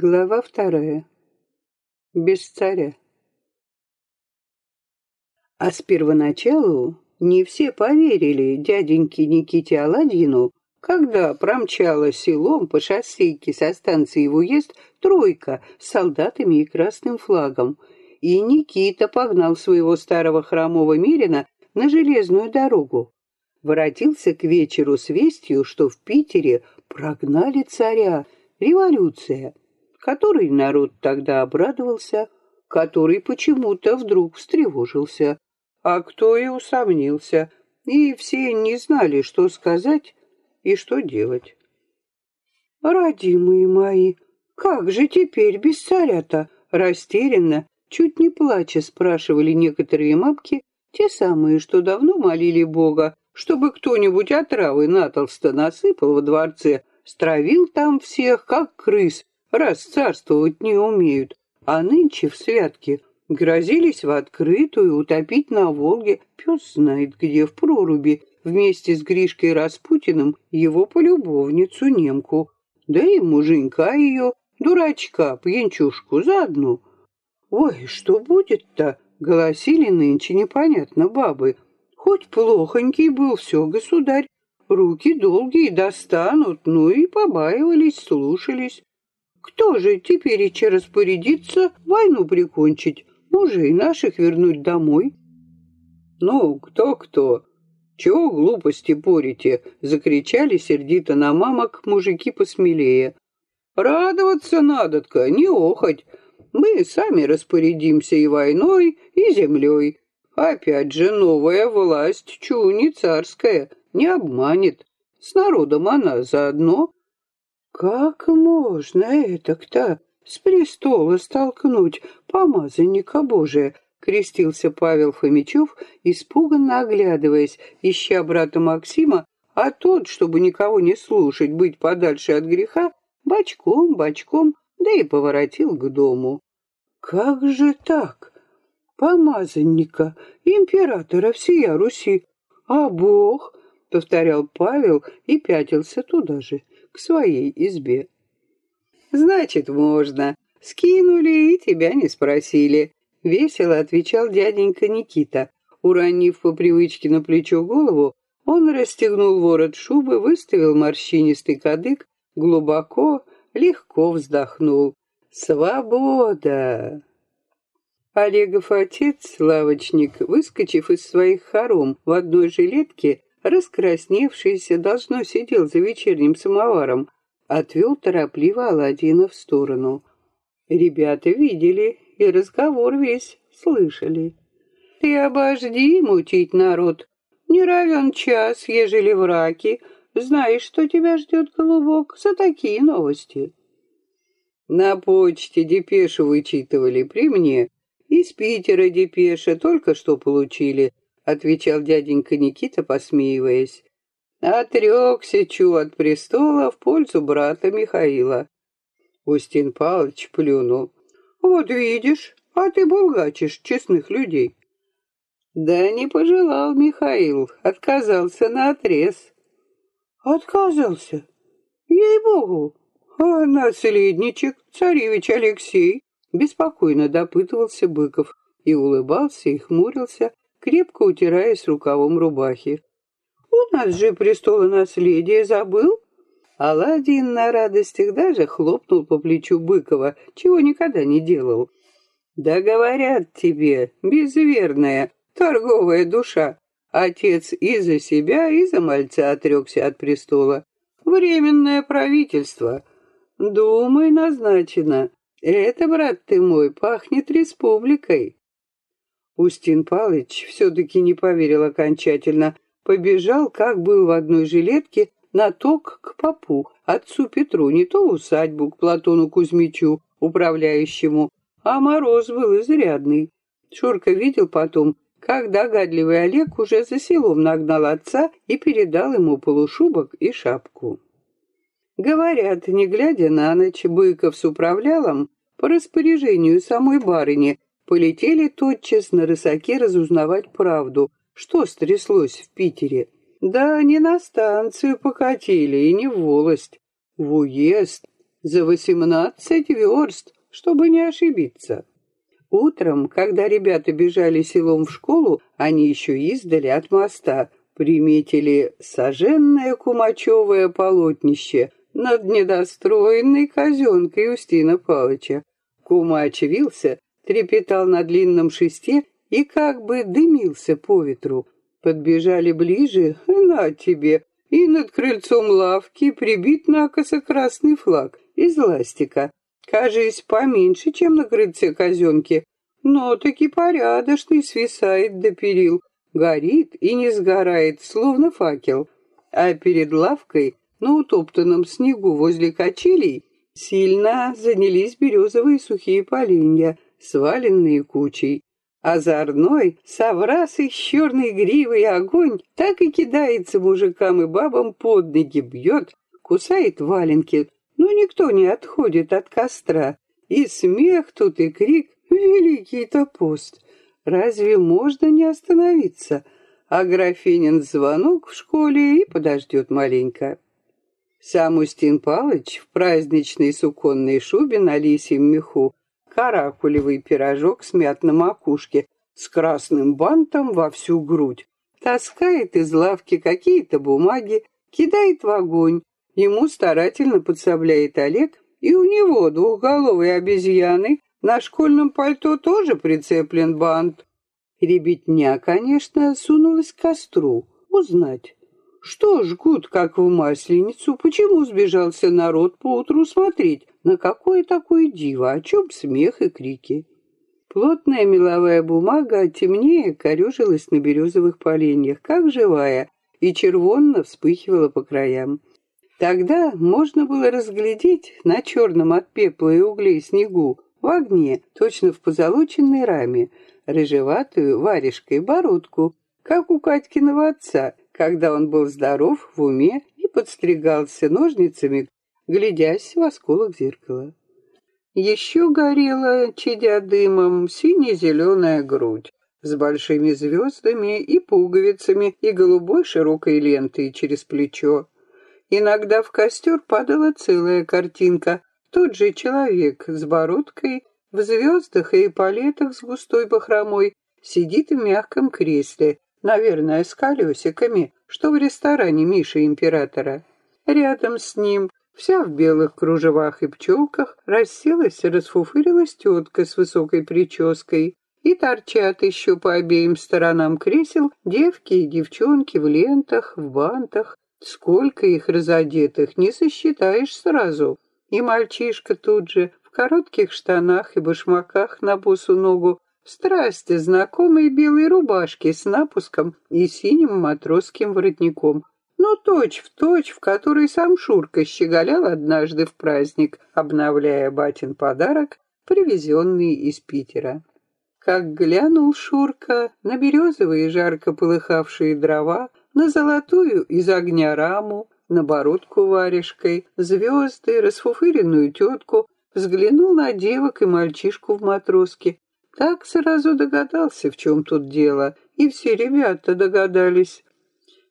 Глава вторая. Без царя. А с первоначалу не все поверили дяденьке Никите Аладдину, когда промчала селом по шоссейке со станции в уезд тройка с солдатами и красным флагом, и Никита погнал своего старого хромого Мирина на железную дорогу. Воротился к вечеру с вестью, что в Питере прогнали царя, революция — который народ тогда обрадовался, который почему-то вдруг встревожился, а кто и усомнился, и все не знали, что сказать и что делать. «Родимые мои, как же теперь без царя-то?» Растерянно, чуть не плача, спрашивали некоторые мамки, те самые, что давно молили Бога, чтобы кто-нибудь отравы натолсто насыпал во дворце, стравил там всех, как крыс, раз царствовать не умеют, а нынче в святке грозились в открытую утопить на Волге, пес знает где, в проруби, вместе с Гришкой Распутиным его полюбовницу немку, да и муженька ее, дурачка, пьянчушку заодно. Ой, что будет-то? Голосили нынче непонятно бабы. Хоть плохонький был все, государь, руки долгие достанут, ну и побаивались, слушались. Кто же теперь и распорядится войну прикончить, мужей наших вернуть домой? Ну, кто-кто? Чего глупости порите? Закричали сердито на мамок мужики посмелее. Радоваться надо-ка, не охоть. Мы сами распорядимся и войной, и землей. Опять же, новая власть, чу не царская, не обманет. С народом она заодно, как можно это-то с престола столкнуть помазанника Божия? Крестился Павел Фомичев, испуганно оглядываясь, ища брата Максима, а тот, чтобы никого не слушать, быть подальше от греха, бочком, бочком, да и поворотил к дому. Как же так? Помазанника, императора всея Руси, а Бог, повторял Павел и пятился туда же к своей избе. «Значит, можно. Скинули и тебя не спросили», — весело отвечал дяденька Никита. Уронив по привычке на плечо голову, он расстегнул ворот шубы, выставил морщинистый кадык, глубоко, легко вздохнул. «Свобода!» Олегов отец, лавочник, выскочив из своих хором в одной жилетке, раскрасневшийся, должно, сидел за вечерним самоваром, отвел торопливо Аладдина в сторону. Ребята видели и разговор весь слышали. «Ты обожди мутить народ, не равен час, ежели враки, знаешь, что тебя ждет, голубок, за такие новости». На почте депешу вычитывали при мне. Из Питера депеша только что получили отвечал дяденька Никита, посмеиваясь. Отрекся Чу от престола в пользу брата Михаила. Устин Павлович плюнул. Вот видишь, а ты булгачишь честных людей. Да не пожелал Михаил, отказался на отрез. Отказался? Ей-богу! А наследничек, царевич Алексей, беспокойно допытывался Быков и улыбался и хмурился, крепко утираясь рукавом рубахи. «У нас же престола наследия забыл?» Аладдин на радостях даже хлопнул по плечу Быкова, чего никогда не делал. «Да говорят тебе, безверная, торговая душа, отец и за себя, и за мальца отрекся от престола. Временное правительство. Думай, назначено. Это, брат ты мой, пахнет республикой. Устин Палыч все-таки не поверил окончательно. Побежал, как был в одной жилетке, на ток к попу, отцу Петру, не то усадьбу, к Платону Кузьмичу, управляющему, а мороз был изрядный. Шурка видел потом, как догадливый Олег уже за селом нагнал отца и передал ему полушубок и шапку. Говорят, не глядя на ночь, Быков с управлялом по распоряжению самой барыни полетели тотчас на рысаке разузнавать правду, что стряслось в Питере. Да, не на станцию покатили и не в волость, в уезд. За восемнадцать верст, чтобы не ошибиться. Утром, когда ребята бежали селом в школу, они еще издали от моста, приметили соженное кумачевое полотнище над недостроенной казенкой Устина Павловича. Кумач вился, трепетал на длинном шесте и как бы дымился по ветру. Подбежали ближе, на тебе, и над крыльцом лавки прибит накосо красный флаг из ластика. Кажись, поменьше, чем на крыльце казенки, но таки порядочный свисает до перил, горит и не сгорает, словно факел. А перед лавкой, на утоптанном снегу возле качелей, сильно занялись березовые сухие поленья, сваленные кучей. Озорной, соврасый с черной гривой огонь так и кидается мужикам и бабам под ноги, бьет, кусает валенки, но никто не отходит от костра. И смех тут, и крик — великий-то пост. Разве можно не остановиться? А графинин звонок в школе и подождет маленько. Сам Устин Палыч в праздничной суконной шубе на лисьем меху каракулевый пирожок смят на макушке с красным бантом во всю грудь. Таскает из лавки какие-то бумаги, кидает в огонь. Ему старательно подсобляет Олег, и у него, двухголовой обезьяны, на школьном пальто тоже прицеплен бант. Ребятня, конечно, сунулась к костру. Узнать, что жгут, как в масленицу, почему сбежался народ поутру смотреть, на какое такое диво, о чем смех и крики. Плотная меловая бумага темнее корежилась на березовых поленьях, как живая, и червонно вспыхивала по краям. Тогда можно было разглядеть на черном от пепла и углей снегу в огне, точно в позолоченной раме, рыжеватую варежкой бородку, как у Катькиного отца, когда он был здоров в уме и подстригался ножницами, глядясь в осколок зеркала. Еще горела, чадя дымом, сине-зеленая грудь с большими звездами и пуговицами и голубой широкой лентой через плечо. Иногда в костер падала целая картинка. Тот же человек с бородкой, в звездах и палетах с густой бахромой, сидит в мягком кресле, наверное, с колесиками, что в ресторане Миши Императора. Рядом с ним, вся в белых кружевах и пчелках, расселась расфуфырилась тетка с высокой прической. И торчат еще по обеим сторонам кресел девки и девчонки в лентах, в бантах. Сколько их разодетых, не сосчитаешь сразу. И мальчишка тут же, в коротких штанах и башмаках на босу ногу, Страсти знакомой белой рубашки с напуском и синим матросским воротником. Ну, точь в точь, в которой сам Шурка щеголял однажды в праздник, обновляя батин подарок, привезенный из Питера. Как глянул Шурка на березовые жарко полыхавшие дрова, на золотую из огня раму, на бородку варежкой, звезды, расфуфыренную тетку, взглянул на девок и мальчишку в матроске, так сразу догадался, в чем тут дело, и все ребята догадались.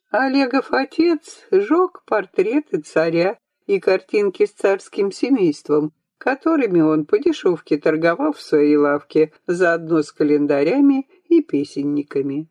Олегов отец жег портреты царя и картинки с царским семейством, которыми он по дешевке торговал в своей лавке, заодно с календарями и песенниками.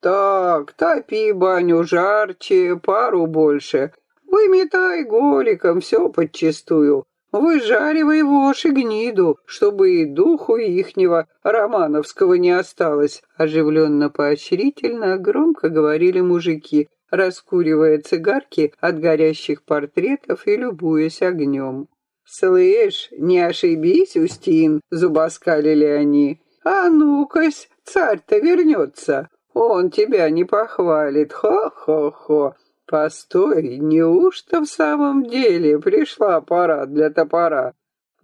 «Так, топи баню жарче, пару больше. Выметай голиком все подчистую. Выжаривай вошь и гниду, чтобы и духу ихнего романовского не осталось, оживленно поощрительно громко говорили мужики, раскуривая цигарки от горящих портретов и любуясь огнем. «Слышь, не ошибись, Устин!» — зубоскалили они. «А ну-кась, царь-то вернется, он тебя не похвалит, хо-хо-хо!» Постой, неужто в самом деле пришла пора для топора?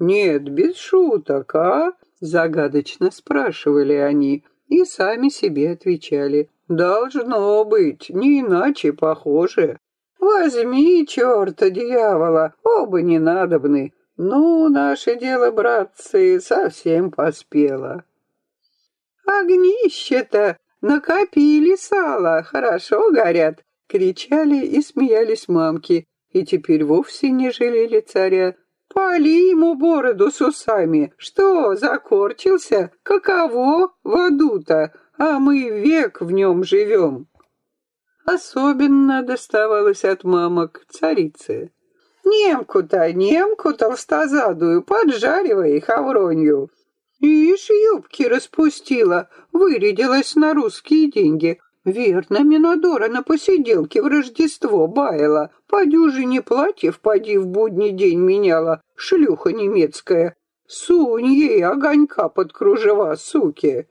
Нет, без шуток, а? Загадочно спрашивали они и сами себе отвечали. Должно быть, не иначе похоже. Возьми, черта дьявола, оба не надобны. Ну, наше дело, братцы, совсем поспело. Огнище-то накопили сало, хорошо горят, Кричали и смеялись мамки, и теперь вовсе не жалели царя, Вали ему бороду с усами. Что, закорчился? Каково в аду-то? А мы век в нем живем. Особенно доставалось от мамок царицы. Немку-то, немку толстозадую, поджаривай хавронью. Ишь, юбки распустила, вырядилась на русские деньги. Верно, Минодора на посиделке в Рождество баяла. По дюжине платьев поди в будний день меняла, шлюха немецкая. Сунь ей огонька под кружева, суки.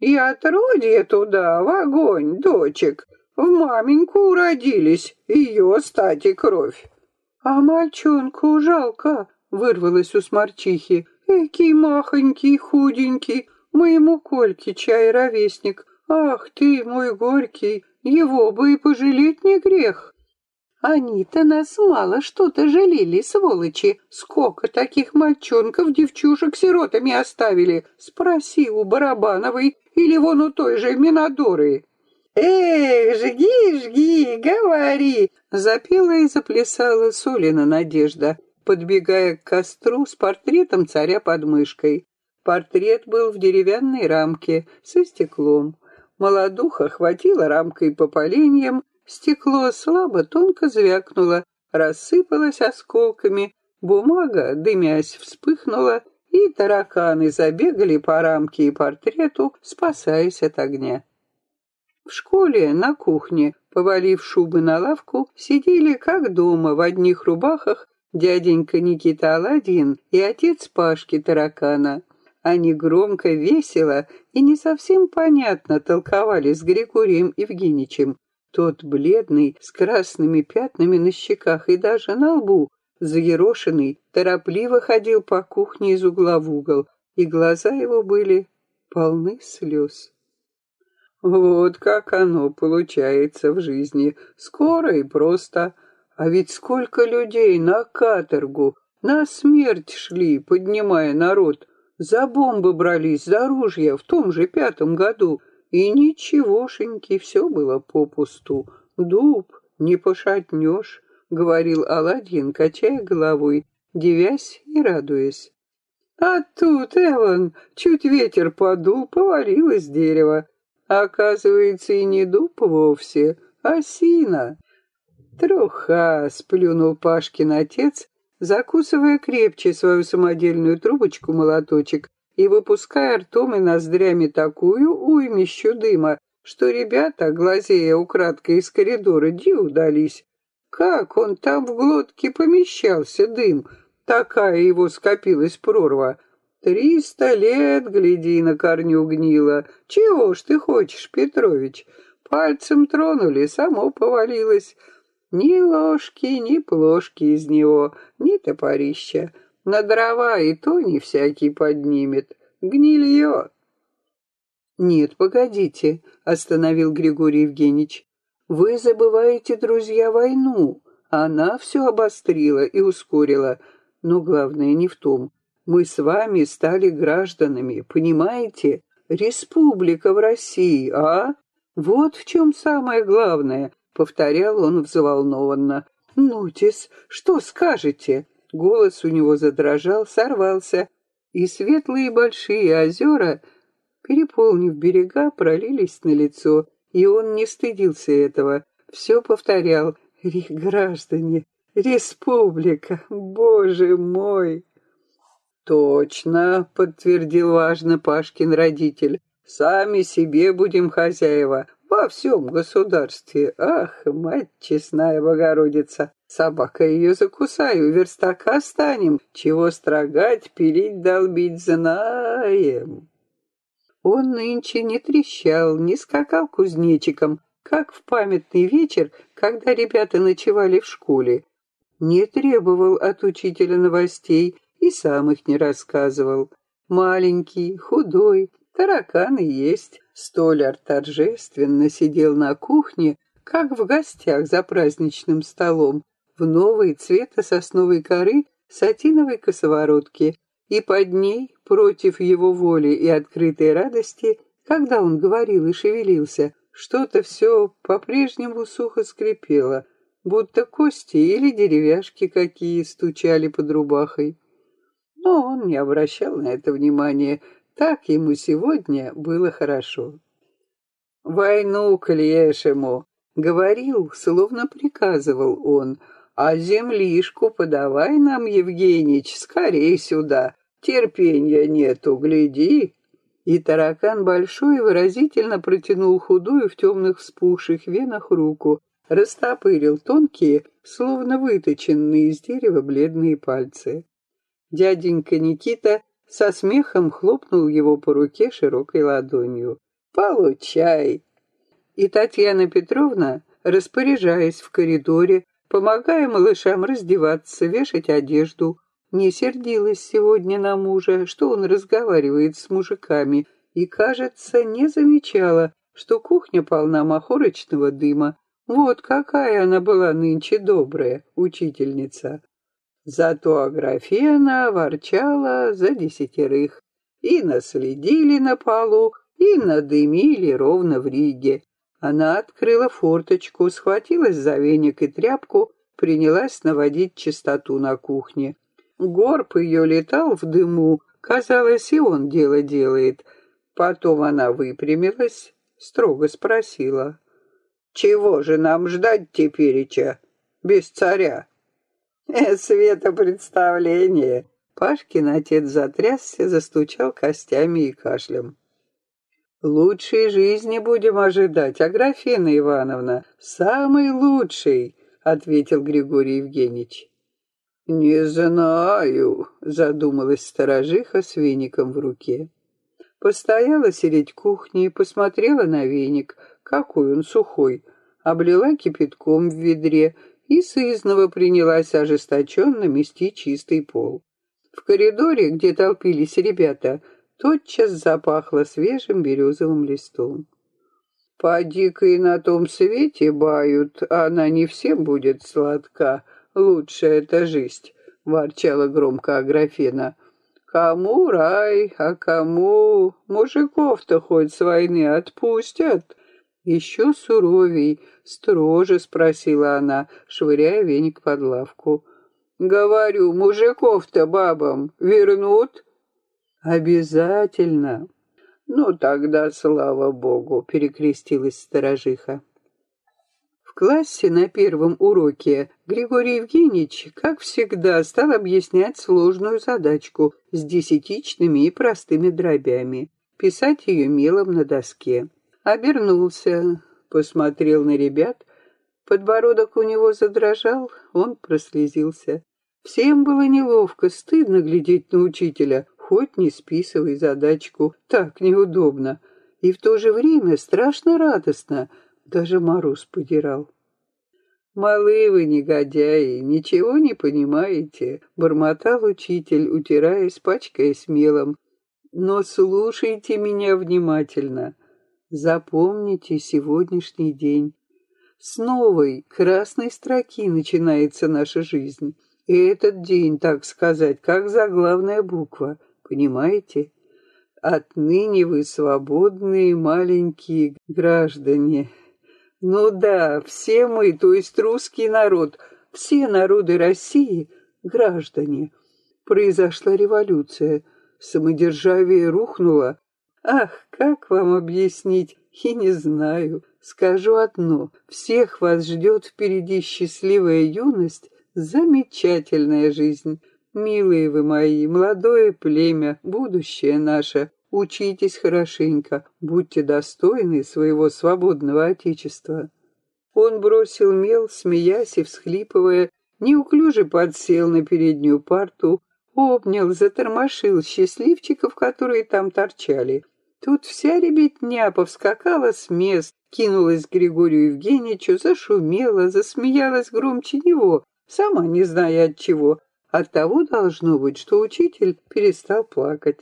И отродье туда, в огонь, дочек. В маменьку уродились, ее стати кровь. А мальчонку жалко, вырвалось у сморчихи. Экий махонький, худенький, моему Кольке чай ровесник. Ах ты, мой горький, его бы и пожалеть не грех. Они-то нас мало что-то жалели, сволочи. Сколько таких мальчонков девчушек сиротами оставили? Спроси у Барабановой или вон у той же Минадоры. «Эх, жги, жги, говори!» Запела и заплясала Солина Надежда, подбегая к костру с портретом царя под мышкой. Портрет был в деревянной рамке со стеклом. Молодуха хватила рамкой по поленьям, стекло слабо тонко звякнуло, рассыпалось осколками, бумага, дымясь, вспыхнула, и тараканы забегали по рамке и портрету, спасаясь от огня. В школе, на кухне, повалив шубы на лавку, сидели как дома в одних рубахах дяденька Никита Аладдин и отец Пашки Таракана. Они громко, весело и не совсем понятно толковали с Григорием Евгеньевичем. Тот бледный, с красными пятнами на щеках и даже на лбу, заерошенный, торопливо ходил по кухне из угла в угол, и глаза его были полны слез. Вот как оно получается в жизни, скоро и просто. А ведь сколько людей на каторгу, на смерть шли, поднимая народ, за бомбы брались, за ружья в том же пятом году, и ничегошеньки, все было попусту. Дуб не пошатнешь, — говорил Аладдин, качая головой, девясь и радуясь. А тут, Эван, чуть ветер подул, повалилось дерево. Оказывается, и не дуб вовсе, а сина. Труха, сплюнул Пашкин отец, закусывая крепче свою самодельную трубочку-молоточек и выпуская ртом и ноздрями такую уймищу дыма, что ребята, глазея украдкой из коридора, ди удались. Как он там в глотке помещался, дым? Такая его скопилась прорва. Триста лет, гляди, на корню гнило. Чего ж ты хочешь, Петрович? Пальцем тронули, само повалилось. Ни ложки, ни плошки из него, ни топорища. На дрова и то не всякий поднимет. Гнилье. Нет, погодите, остановил Григорий Евгеньевич. Вы забываете, друзья, войну. Она все обострила и ускорила. Но главное не в том. Мы с вами стали гражданами, понимаете? Республика в России, а? Вот в чем самое главное, повторял он взволнованно. Нутис, что скажете? Голос у него задрожал, сорвался, и светлые большие озера, переполнив берега, пролились на лицо, и он не стыдился этого. Все повторял. «Граждане, республика, боже мой!» «Точно», — подтвердил важно Пашкин родитель. «Сами себе будем хозяева во всем государстве. Ах, мать честная Богородица! Собака ее закусаю, верстака станем. Чего строгать, пилить, долбить знаем». Он нынче не трещал, не скакал кузнечиком, как в памятный вечер, когда ребята ночевали в школе. Не требовал от учителя новостей, и сам их не рассказывал. Маленький, худой, тараканы есть. Столяр торжественно сидел на кухне, как в гостях за праздничным столом, в новой цвета сосновой коры сатиновой косоворотке, и под ней, против его воли и открытой радости, когда он говорил и шевелился, что-то все по-прежнему сухо скрипело. будто кости или деревяшки какие стучали под рубахой. Но он не обращал на это внимания, так ему сегодня было хорошо. «Войну к лешему!» — говорил, словно приказывал он, «а землишку подавай нам, Евгенич, скорей сюда, терпения нету, гляди!» И таракан большой выразительно протянул худую в темных вспухших венах руку, растопырил тонкие, словно выточенные из дерева бледные пальцы. Дяденька Никита со смехом хлопнул его по руке широкой ладонью. «Получай!» И Татьяна Петровна, распоряжаясь в коридоре, помогая малышам раздеваться, вешать одежду, не сердилась сегодня на мужа, что он разговаривает с мужиками, и, кажется, не замечала, что кухня полна махорочного дыма. Вот какая она была нынче добрая учительница. Зато Аграфена ворчала за десятерых. И наследили на полу, и надымили ровно в Риге. Она открыла форточку, схватилась за веник и тряпку, принялась наводить чистоту на кухне. Горб ее летал в дыму, казалось, и он дело делает. Потом она выпрямилась, строго спросила. «Чего же нам ждать тепереча, без царя?» «Э, «Светопредставление!» Пашкин отец затрясся, застучал костями и кашлем. «Лучшей жизни будем ожидать, Аграфена Ивановна, самый лучший», — ответил Григорий Евгеньевич. «Не знаю», — задумалась сторожиха с веником в руке. Постояла сидеть кухни, посмотрела на веник, какой он сухой, облила кипятком в ведре и сызново принялась ожесточенно мести чистый пол. В коридоре, где толпились ребята, тотчас запахло свежим березовым листом. «Поди-ка и на том свете бают, а она не всем будет сладка, лучшая эта жизнь», — ворчала громко Аграфена. «Кому рай, а кому мужиков-то хоть с войны отпустят?» Еще суровей, строже спросила она, швыряя веник под лавку. «Говорю, мужиков-то бабам вернут?» «Обязательно!» «Ну, тогда, слава богу!» — перекрестилась сторожиха. В классе на первом уроке Григорий Евгеньевич, как всегда, стал объяснять сложную задачку с десятичными и простыми дробями, писать ее мелом на доске. Обернулся, посмотрел на ребят, подбородок у него задрожал, он прослезился. Всем было неловко, стыдно глядеть на учителя, хоть не списывай задачку, так неудобно. И в то же время страшно радостно, даже мороз подирал. «Малы вы, негодяи, ничего не понимаете», — бормотал учитель, утираясь, пачкаясь мелом. «Но слушайте меня внимательно. Запомните сегодняшний день. С новой красной строки начинается наша жизнь. И этот день, так сказать, как заглавная буква — Понимаете? Отныне вы свободные маленькие граждане. Ну да, все мы, то есть русский народ, все народы России — граждане. Произошла революция, самодержавие рухнуло. Ах, как вам объяснить, и не знаю. Скажу одно, всех вас ждет впереди счастливая юность, замечательная жизнь. Милые вы мои, молодое племя, будущее наше, учитесь хорошенько, будьте достойны своего свободного отечества. Он бросил мел, смеясь и всхлипывая, неуклюже подсел на переднюю парту, обнял, затормошил счастливчиков, которые там торчали. Тут вся ребятня повскакала с мест, кинулась к Григорию Евгеньевичу, зашумела, засмеялась громче него, сама не зная от чего, от того должно быть, что учитель перестал плакать.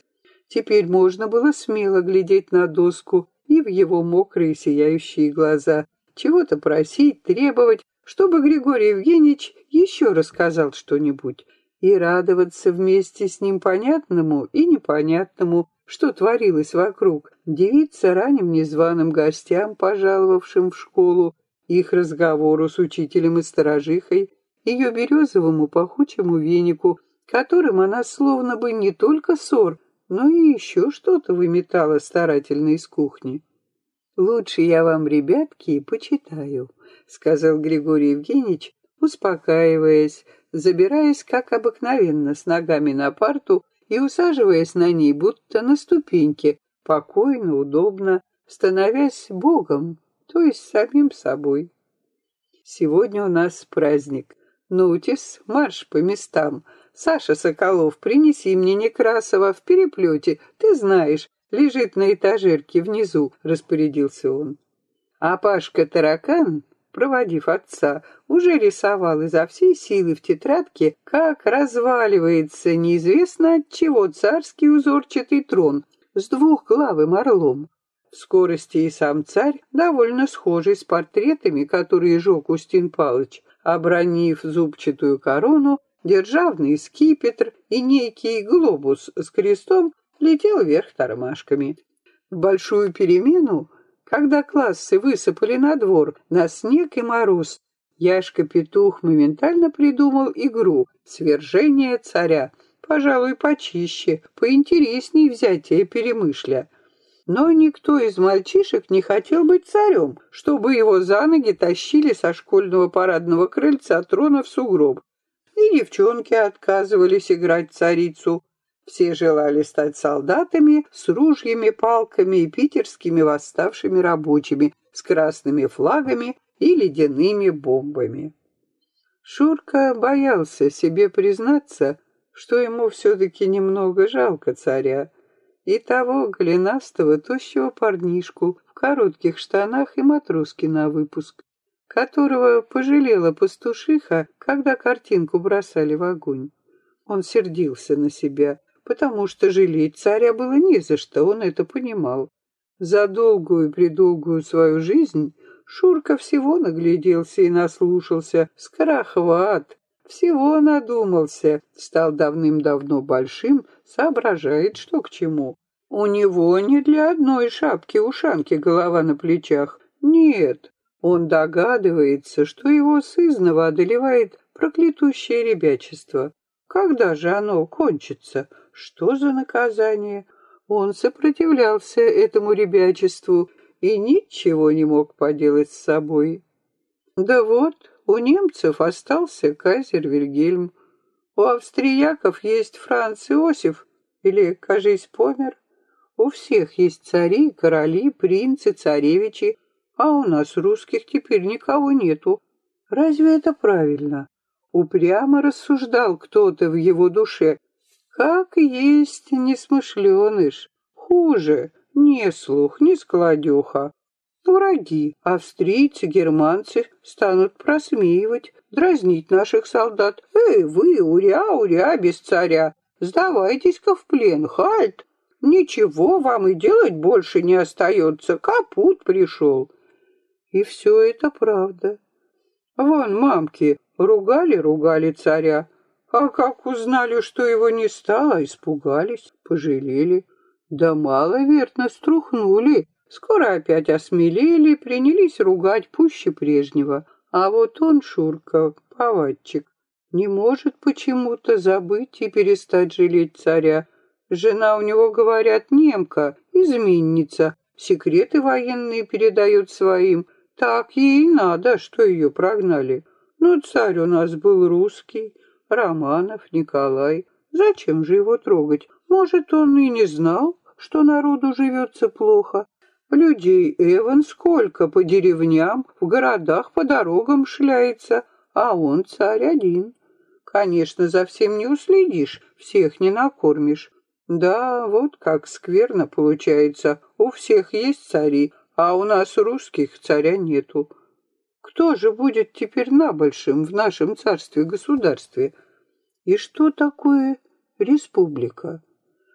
Теперь можно было смело глядеть на доску и в его мокрые сияющие глаза, чего-то просить, требовать, чтобы Григорий Евгеньевич еще рассказал что-нибудь, и радоваться вместе с ним понятному и непонятному, что творилось вокруг, девиться ранним незваным гостям, пожаловавшим в школу, их разговору с учителем и сторожихой, ее березовому пахучему венику, которым она словно бы не только ссор, но и еще что-то выметала старательно из кухни. «Лучше я вам, ребятки, почитаю», — сказал Григорий Евгеньевич, успокаиваясь, забираясь, как обыкновенно, с ногами на парту и усаживаясь на ней, будто на ступеньке, покойно, удобно, становясь Богом, то есть самим собой. Сегодня у нас праздник. Нутис, марш по местам. Саша Соколов, принеси мне Некрасова в переплете. Ты знаешь, лежит на этажерке внизу, распорядился он. А Пашка Таракан, проводив отца, уже рисовал изо всей силы в тетрадке, как разваливается неизвестно от чего царский узорчатый трон с двухглавым орлом. В скорости и сам царь, довольно схожий с портретами, которые жег Устин Палыч, обронив зубчатую корону, державный скипетр и некий глобус с крестом летел вверх тормашками. В большую перемену, когда классы высыпали на двор, на снег и мороз, Яшка-петух моментально придумал игру «Свержение царя», пожалуй, почище, поинтересней взятие перемышля. Но никто из мальчишек не хотел быть царем, чтобы его за ноги тащили со школьного парадного крыльца трона в сугроб. И девчонки отказывались играть царицу. Все желали стать солдатами с ружьями, палками и питерскими восставшими рабочими, с красными флагами и ледяными бомбами. Шурка боялся себе признаться, что ему все-таки немного жалко царя, и того голенастого, тощего парнишку в коротких штанах и матроски на выпуск, которого пожалела пастушиха, когда картинку бросали в огонь. Он сердился на себя, потому что жалеть царя было не за что, он это понимал. За долгую-предолгую свою жизнь Шурка всего нагляделся и наслушался, скорохват, всего надумался, стал давным-давно большим, соображает, что к чему. У него не для одной шапки-ушанки голова на плечах. Нет, он догадывается, что его сызново одолевает проклятущее ребячество. Когда же оно кончится? Что за наказание? Он сопротивлялся этому ребячеству и ничего не мог поделать с собой. Да вот, у немцев остался кайзер Вильгельм. У австрияков есть Франц Иосиф, или, кажись, помер. У всех есть цари, короли, принцы, царевичи, а у нас русских теперь никого нету. Разве это правильно? Упрямо рассуждал кто-то в его душе. Как есть несмышленыш. Хуже, не слух, не складеха. Враги, австрийцы, германцы, станут просмеивать, дразнить наших солдат. «Эй, вы, уря, уря, без царя! Сдавайтесь-ка в плен, хальт! Ничего вам и делать больше не остается, капут пришел!» И все это правда. Вон мамки ругали-ругали царя, а как узнали, что его не стало, испугались, пожалели. Да мало, верно, струхнули, Скоро опять осмелели, принялись ругать пуще прежнего. А вот он, Шурка, повадчик, не может почему-то забыть и перестать жалеть царя. Жена у него, говорят, немка, изменница, секреты военные передает своим. Так ей надо, что ее прогнали. Но царь у нас был русский, Романов, Николай. Зачем же его трогать? Может, он и не знал, что народу живется плохо. Людей Эван сколько по деревням, в городах, по дорогам шляется, а он царь один. Конечно, за всем не уследишь, всех не накормишь. Да, вот как скверно получается. У всех есть цари, а у нас русских царя нету. Кто же будет теперь набольшим в нашем царстве-государстве? И что такое республика?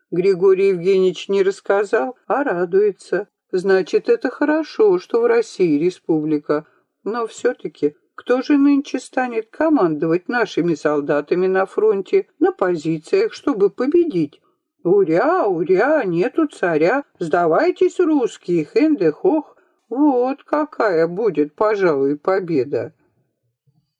Григорий Евгеньевич не рассказал, а радуется. Значит, это хорошо, что в России республика. Но все-таки, кто же нынче станет командовать нашими солдатами на фронте, на позициях, чтобы победить? Уря, уря, нету царя, сдавайтесь, русские, хэнде-хох. Вот какая будет, пожалуй, победа.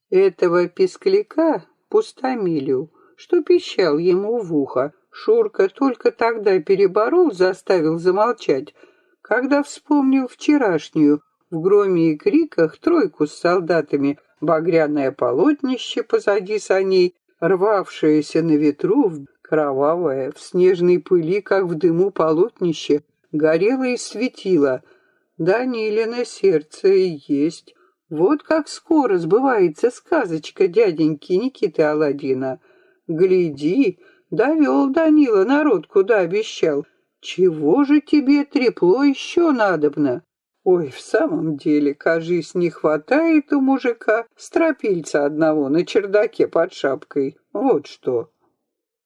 Этого пескляка, пустомилю, что пищал ему в ухо, Шурка только тогда переборол, заставил замолчать, когда вспомнил вчерашнюю, в громе и криках, тройку с солдатами, багряное полотнище позади саней, рвавшееся на ветру, кровавое, в снежной пыли, как в дыму полотнище, горело и светило. Данилина сердце и есть вот как скоро сбывается сказочка дяденьки Никиты Аладдина. Гляди, довел Данила народ, куда обещал. Чего же тебе трепло еще надобно? Ой, в самом деле, кажись, не хватает у мужика стропильца одного на чердаке под шапкой. Вот что.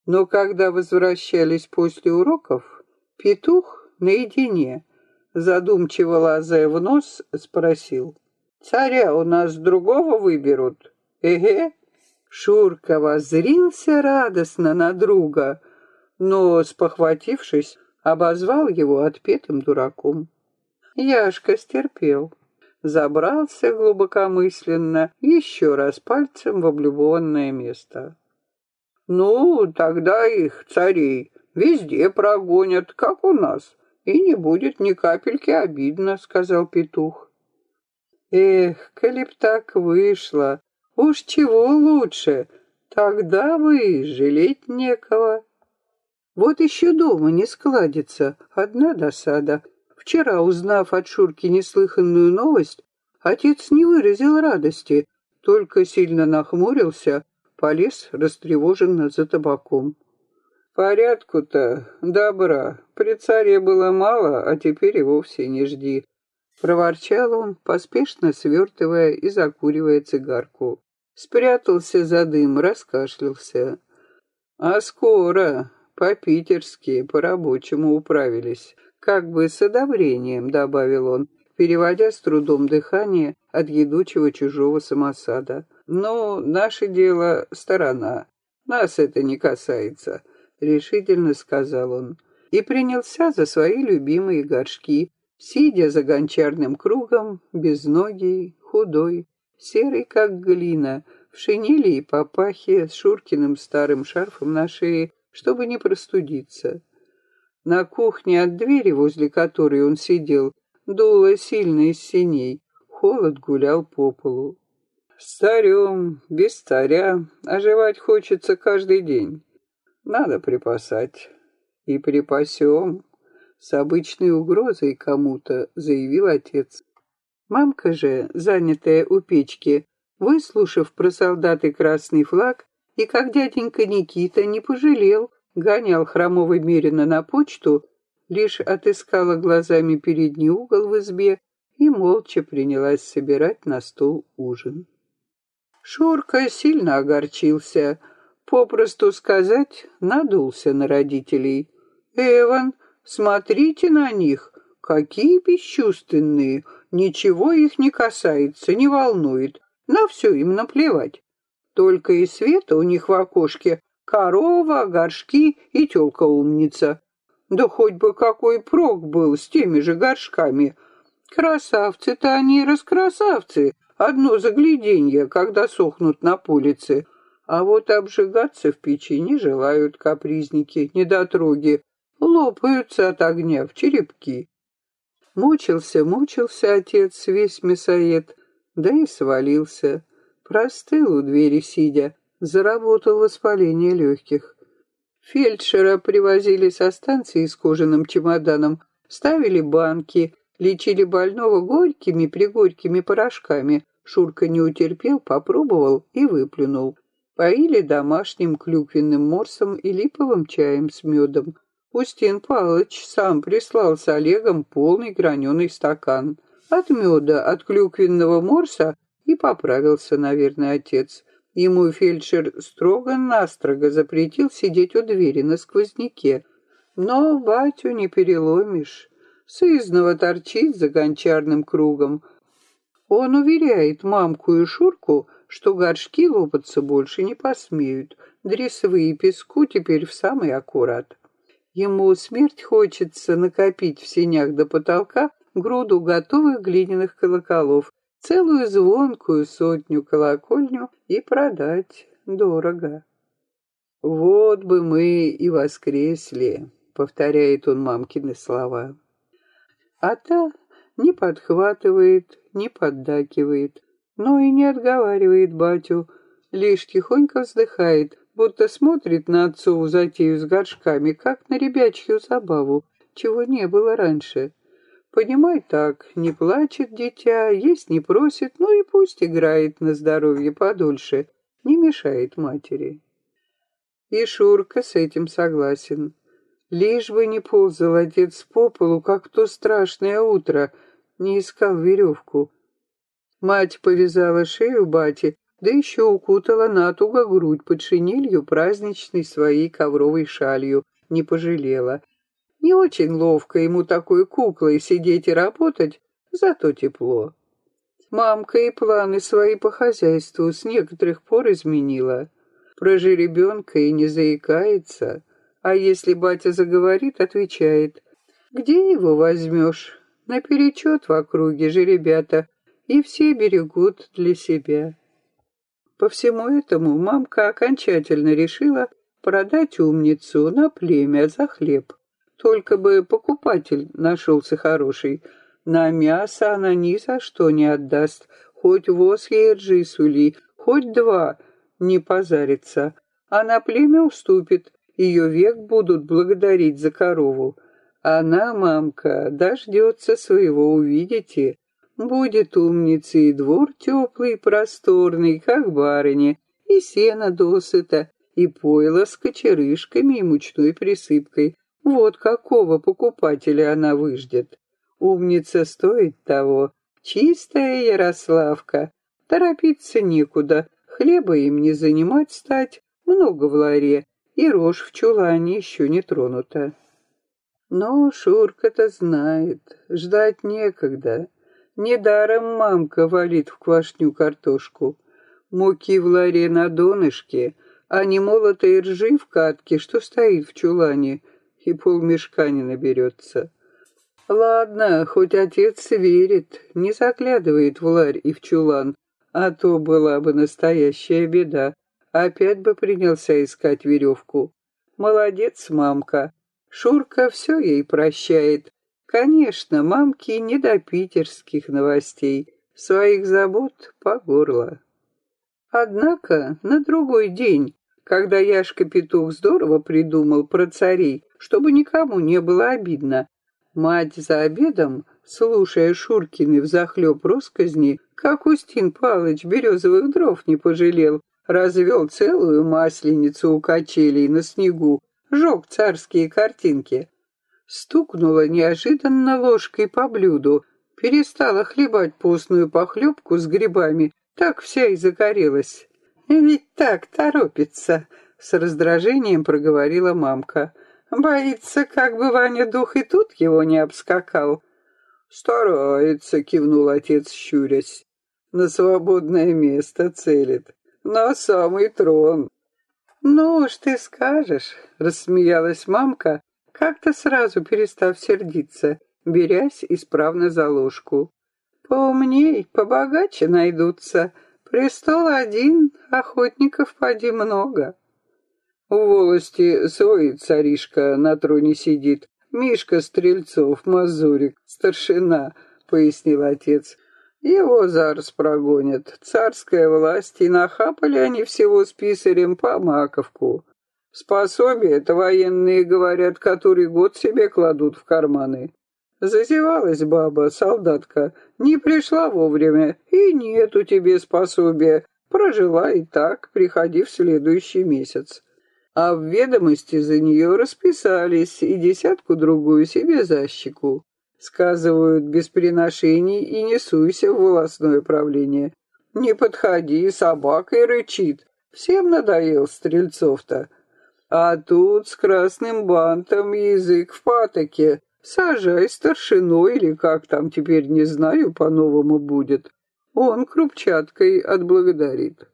Но когда возвращались после уроков, петух наедине, задумчиво лазая в нос, спросил — Царя у нас другого выберут. Эге. Шурка воззрился радостно на друга, но, спохватившись, обозвал его отпетым дураком. Яшка стерпел, забрался глубокомысленно еще раз пальцем в облюбованное место. «Ну, тогда их, царей, везде прогонят, как у нас, и не будет ни капельки обидно», — сказал петух. Эх, коли б так вышло, уж чего лучше, тогда бы жалеть некого. Вот еще дома не складится, одна досада. Вчера, узнав от Шурки неслыханную новость, отец не выразил радости, только сильно нахмурился, полез растревоженно за табаком. Порядку-то, добра, при царе было мало, а теперь и вовсе не жди. Проворчал он, поспешно свертывая и закуривая цигарку. Спрятался за дым, раскашлялся. А скоро, по-питерски, по-рабочему управились. Как бы с одобрением, добавил он, переводя с трудом дыхание от едучего чужого самосада. Но наше дело — сторона. Нас это не касается, решительно сказал он. И принялся за свои любимые горшки, Сидя за гончарным кругом, безногий, худой, серый, как глина, в шинели и папахе с Шуркиным старым шарфом на шее, чтобы не простудиться. На кухне от двери, возле которой он сидел, дуло сильно из синей, холод гулял по полу. Старем, без царя, оживать хочется каждый день. Надо припасать. И припасем с обычной угрозой кому-то, заявил отец. Мамка же, занятая у печки, выслушав про солдат и красный флаг, и как дяденька Никита не пожалел, гонял хромого Мерина на почту, лишь отыскала глазами передний угол в избе и молча принялась собирать на стол ужин. Шурка сильно огорчился, попросту сказать, надулся на родителей. Эван Смотрите на них, какие бесчувственные, ничего их не касается, не волнует, на все им наплевать. Только и света у них в окошке корова, горшки и тёлка умница. Да хоть бы какой прок был с теми же горшками. Красавцы-то они раскрасавцы, одно загляденье, когда сохнут на полице. А вот обжигаться в печи не желают капризники, недотроги, лопаются от огня в черепки. Мучился, мучился отец, весь мясоед, да и свалился. Простыл у двери сидя, заработал воспаление легких. Фельдшера привозили со станции с кожаным чемоданом, ставили банки, лечили больного горькими-пригорькими порошками. Шурка не утерпел, попробовал и выплюнул. Поили домашним клюквенным морсом и липовым чаем с медом. Устин Павлович сам прислал с Олегом полный граненый стакан. От меда, от клюквенного морса и поправился, наверное, отец. Ему фельдшер строго-настрого запретил сидеть у двери на сквозняке. Но батю не переломишь. Сызново торчит за гончарным кругом. Он уверяет мамку и Шурку, что горшки лопаться больше не посмеют. Дресовые песку теперь в самый аккурат. Ему смерть хочется накопить в сенях до потолка груду готовых глиняных колоколов, целую звонкую сотню колокольню и продать дорого. «Вот бы мы и воскресли», — повторяет он мамкины слова. А та не подхватывает, не поддакивает, но и не отговаривает батю, лишь тихонько вздыхает, будто смотрит на отцову затею с горшками, как на ребячью забаву, чего не было раньше. Понимай так, не плачет дитя, есть не просит, ну и пусть играет на здоровье подольше, не мешает матери. И Шурка с этим согласен. Лишь бы не ползал отец по полу, как то страшное утро, не искал веревку. Мать повязала шею бати, да еще укутала натуго грудь под шинелью праздничной своей ковровой шалью, не пожалела. Не очень ловко ему такой куклой сидеть и работать, зато тепло. Мамка и планы свои по хозяйству с некоторых пор изменила. Про жеребенка и не заикается, а если батя заговорит, отвечает. Где его возьмешь? Наперечет в округе же ребята, и все берегут для себя. По всему этому мамка окончательно решила продать умницу на племя за хлеб. Только бы покупатель нашелся хороший. На мясо она ни за что не отдаст. Хоть воз ей сули, хоть два, не позарится. А на племя уступит. Ее век будут благодарить за корову. Она, мамка, дождется своего, увидите. Будет умница и двор теплый просторный, как барыня, и сено досыта, и пойло с кочерышками и мучной присыпкой. Вот какого покупателя она выждет. Умница стоит того. Чистая Ярославка. Торопиться некуда. Хлеба им не занимать стать. Много в ларе. И рожь в чулане еще не тронута. Но Шурка-то знает. Ждать некогда. Недаром мамка валит в квашню картошку. Муки в ларе на донышке, а не молотой ржи в катке, что стоит в чулане, и полмешка не наберется. Ладно, хоть отец верит, не заглядывает в ларь и в чулан, а то была бы настоящая беда. Опять бы принялся искать веревку. Молодец, мамка. Шурка все ей прощает, Конечно, мамки не до питерских новостей, своих забот по горло. Однако на другой день, когда Яшка-петух здорово придумал про царей, чтобы никому не было обидно, мать за обедом, слушая Шуркины взахлеб росказни, как Устин Палыч березовых дров не пожалел, развел целую масленицу у качелей на снегу, жег царские картинки, стукнула неожиданно ложкой по блюду, перестала хлебать постную похлебку с грибами, так вся и загорелась. «Ведь так торопится», — с раздражением проговорила мамка. «Боится, как бы Ваня дух и тут его не обскакал». «Старается», — кивнул отец, щурясь. «На свободное место целит. На самый трон». «Ну уж ты скажешь», — рассмеялась мамка, как-то сразу перестав сердиться, берясь исправно за ложку. Поумней, побогаче найдутся. Престол один, охотников поди много. У волости свой царишка на троне сидит. Мишка Стрельцов, Мазурик, старшина, пояснил отец. Его зараз прогонят. Царская власть, и нахапали они всего с писарем по маковку. Способие это военные, говорят, который год себе кладут в карманы. Зазевалась баба, солдатка, не пришла вовремя, и нету тебе способия. Прожила и так, приходи в следующий месяц. А в ведомости за нее расписались и десятку-другую себе за щеку. Сказывают без приношений и не суйся в волосное правление. Не подходи, собакой рычит. Всем надоел Стрельцов-то. А тут с красным бантом язык в патоке. Сажай старшину или как там теперь не знаю, по-новому будет. Он крупчаткой отблагодарит.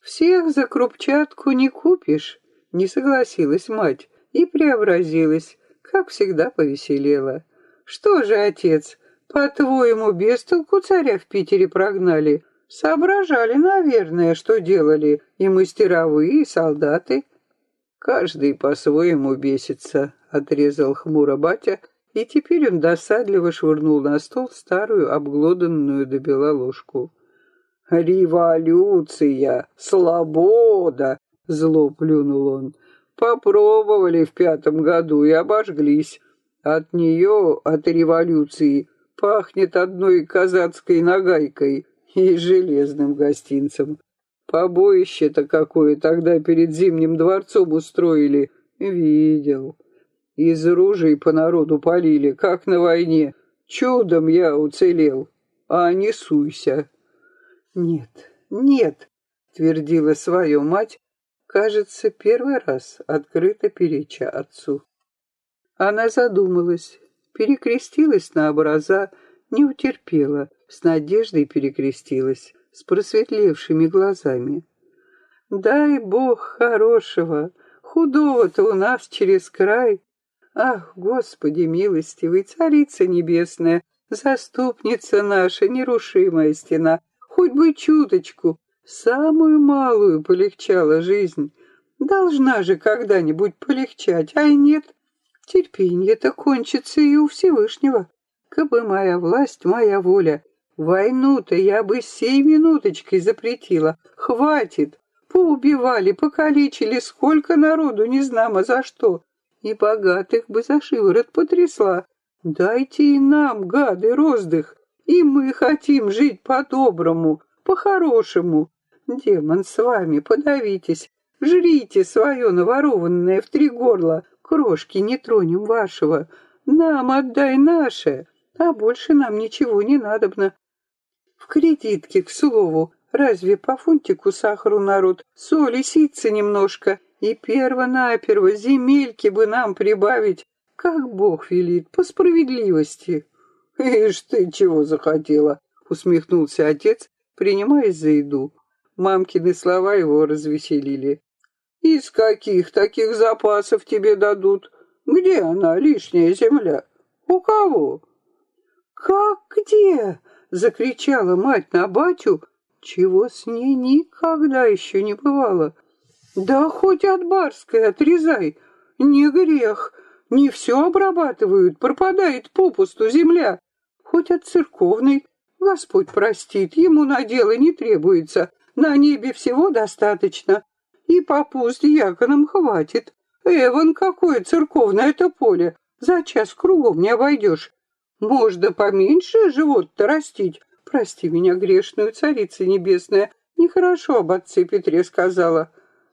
Всех за крупчатку не купишь, не согласилась мать и преобразилась, как всегда повеселела. Что же, отец, По-твоему, без толку царя в Питере прогнали? Соображали, наверное, что делали и мастеровые, и солдаты. Каждый по-своему бесится, отрезал хмуро батя, и теперь он досадливо швырнул на стол старую обглоданную до бела ложку. «Революция! Свобода!» — зло плюнул он. «Попробовали в пятом году и обожглись. От нее, от революции, пахнет одной казацкой нагайкой и железным гостинцем. Побоище-то какое тогда перед Зимним дворцом устроили. Видел. Из ружей по народу полили, как на войне. Чудом я уцелел. А не суйся. Нет, нет, твердила свою мать, кажется, первый раз открыто переча отцу. Она задумалась, перекрестилась на образа, не утерпела, с надеждой перекрестилась, с просветлевшими глазами. «Дай Бог хорошего, худого-то у нас через край. Ах, Господи милостивый, Царица Небесная, заступница наша, нерушимая стена, хоть бы чуточку, самую малую полегчала жизнь. Должна же когда-нибудь полегчать, ай нет, терпенье-то кончится и у Всевышнего. Кабы моя власть, моя воля, войну-то я бы сей минуточкой запретила. Хватит! Поубивали, покалечили, сколько народу, не знамо за что. И богатых бы за шиворот потрясла. Дайте и нам, гады, роздых. И мы хотим жить по-доброму, по-хорошему. Демон с вами, подавитесь, жрите свое наворованное в три горла. Крошки не тронем вашего. Нам отдай наше а больше нам ничего не надобно. В кредитке, к слову, разве по фунтику сахару народ, соли сица немножко, и перво-наперво земельки бы нам прибавить, как Бог велит, по справедливости. Ишь ты чего захотела, усмехнулся отец, принимаясь за еду. Мамкины слова его развеселили. Из каких таких запасов тебе дадут? Где она, лишняя земля? У кого? «Как где?» — закричала мать на батю, чего с ней никогда еще не бывало. «Да хоть от барской отрезай, не грех, не все обрабатывают, пропадает попусту земля. Хоть от церковной, Господь простит, ему на дело не требуется, на небе всего достаточно, и попуст яконам хватит. Эван, какое церковное это поле, за час кругом не обойдешь, можно поменьше живот-то растить. Прости меня, грешную царица небесная, нехорошо об отце Петре сказала.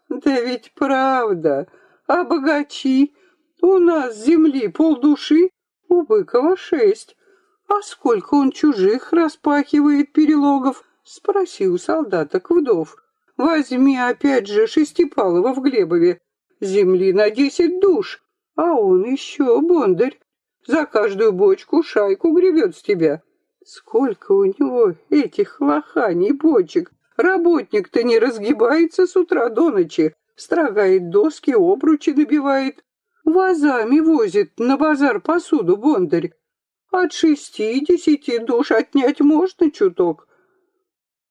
Да ведь правда, а богачи? У нас земли полдуши, у Быкова шесть. А сколько он чужих распахивает перелогов? Спроси у солдаток вдов. Возьми опять же Шестипалова в Глебове. Земли на десять душ, а он еще бондарь. За каждую бочку шайку гребет с тебя. Сколько у него этих лоханий бочек. Работник-то не разгибается с утра до ночи. Строгает доски, обручи набивает. Вазами возит на базар посуду бондарь. От шести-десяти душ отнять можно чуток.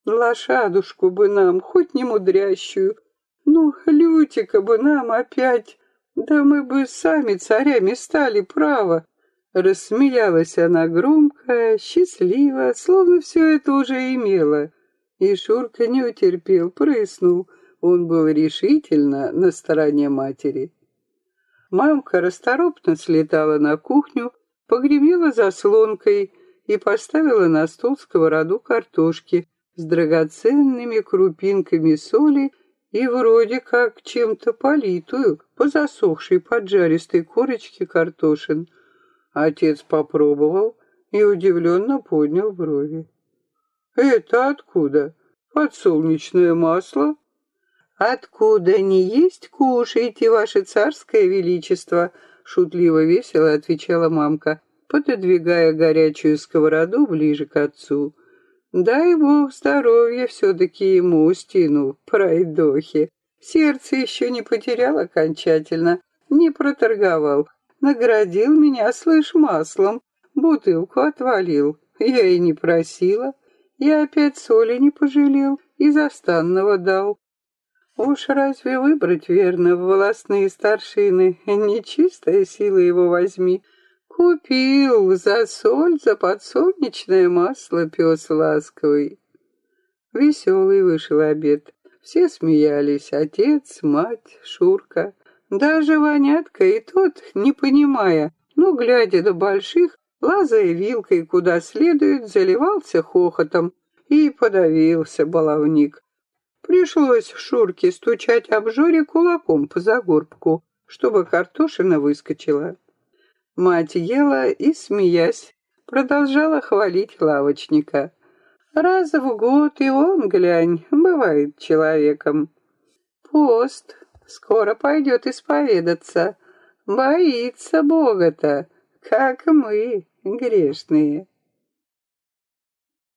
Лошадушку бы нам, хоть не мудрящую. Ну, Лютика бы нам опять. Да мы бы сами царями стали, право. Рассмеялась она громко, счастливо, словно все это уже имела. И Шурка не утерпел, прыснул. Он был решительно на стороне матери. Мамка расторопно слетала на кухню, погремела заслонкой и поставила на стол сковороду картошки с драгоценными крупинками соли и вроде как чем-то политую по засохшей поджаристой корочке картошин. Отец попробовал и удивленно поднял брови. «Это откуда? Подсолнечное масло?» «Откуда не есть, кушайте, ваше царское величество!» Шутливо весело отвечала мамка, пододвигая горячую сковороду ближе к отцу. «Дай бог здоровья все-таки ему, Стину, пройдохе. Сердце еще не потерял окончательно, не проторговал, Наградил меня, слышь, маслом. Бутылку отвалил. Я и не просила. Я опять соли не пожалел и застанного дал. Уж разве выбрать верно в волосные старшины? Нечистая сила его возьми. Купил за соль, за подсолнечное масло пес ласковый. Веселый вышел обед. Все смеялись, отец, мать, Шурка. Даже Ванятка и тот, не понимая, но, глядя до больших, лазая вилкой куда следует, заливался хохотом и подавился баловник. Пришлось Шурке стучать об жоре кулаком по загорбку, чтобы картошина выскочила. Мать ела и, смеясь, продолжала хвалить лавочника. Раз в год и он, глянь, бывает человеком. Пост, скоро пойдет исповедаться. Боится Бога-то, как мы, грешные.